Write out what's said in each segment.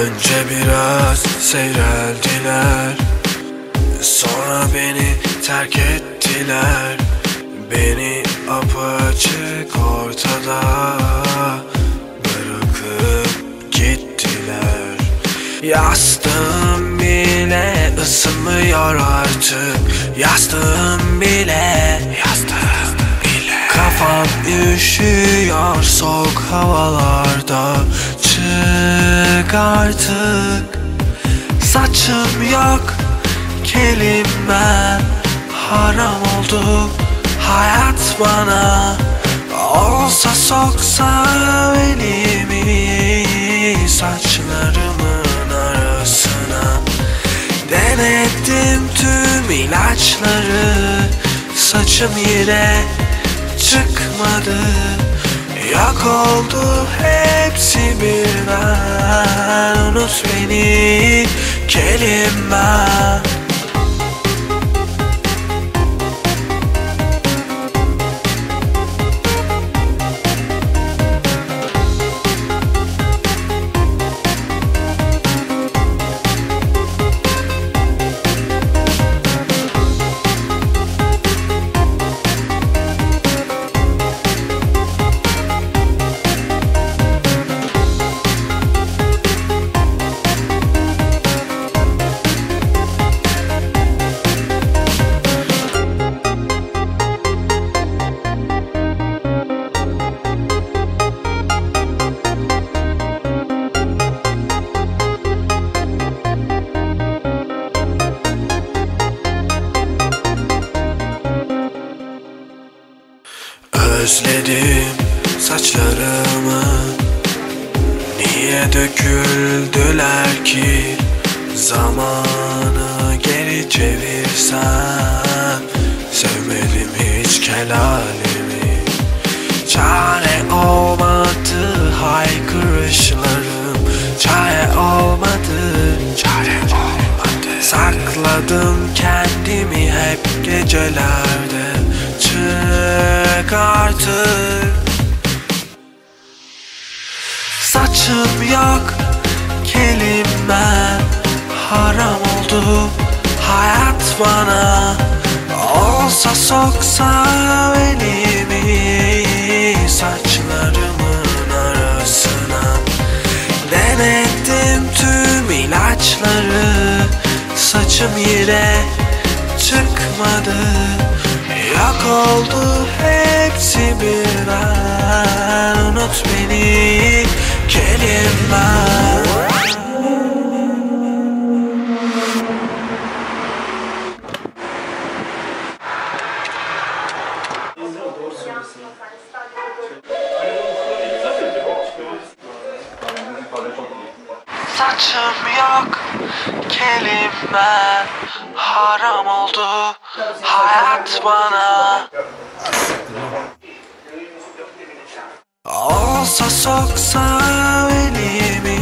Önce biraz seyreldiler. Sonra beni terk ettiler. Beni apaçık ortada Bırakıp gittiler. Yastığım bile ısınmıyor artık. Yastığım bile Yastığım bile. Kafam üşüyor soğuk havalarda Çık artık Saçım yok kelimem Haram oldu. Hayat bana Olsa soksa elimi Saçlarımın arasına Denedim tüm ilaçları. Saçım yine çıkmadı Yok oldu hepsi birden Unut beni kelimem Özledim saçlarımı. Niye döküldüler ki? Zamanı geri çevirsem Sevmedim hiç kelalimi. Çare olmadı haykırışlarım. Çare olmadı Çare olmadı. Sakladım kendimi hep gecelerde Çık artık. Saçım yok kelimem Haram oldu. Hayat bana Olsa soksa elimi Saçlarımın arasına. Denedim tüm ilaçları Saçım yine çıkmadı Yok oldu hepsi birden Unut beni kelimem Saçım yok oldu hayat bana. Olsa soksa elimi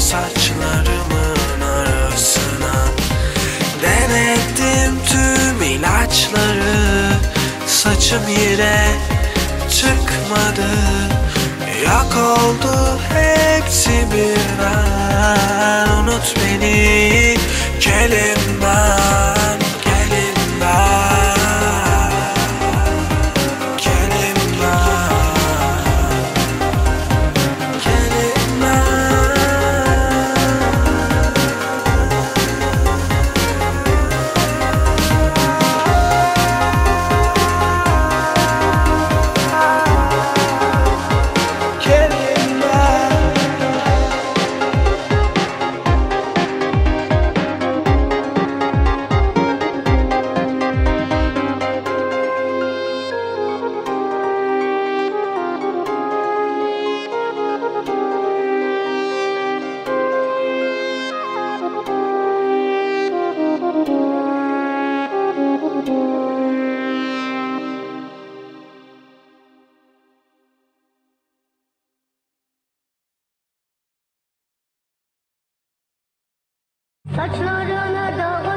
Saçlarımın arasına. Denedim tüm ilaçları Saçım yine çıkmadı. Yok oldu hepsi birden Unut beni kelimem Saçlarına dağlar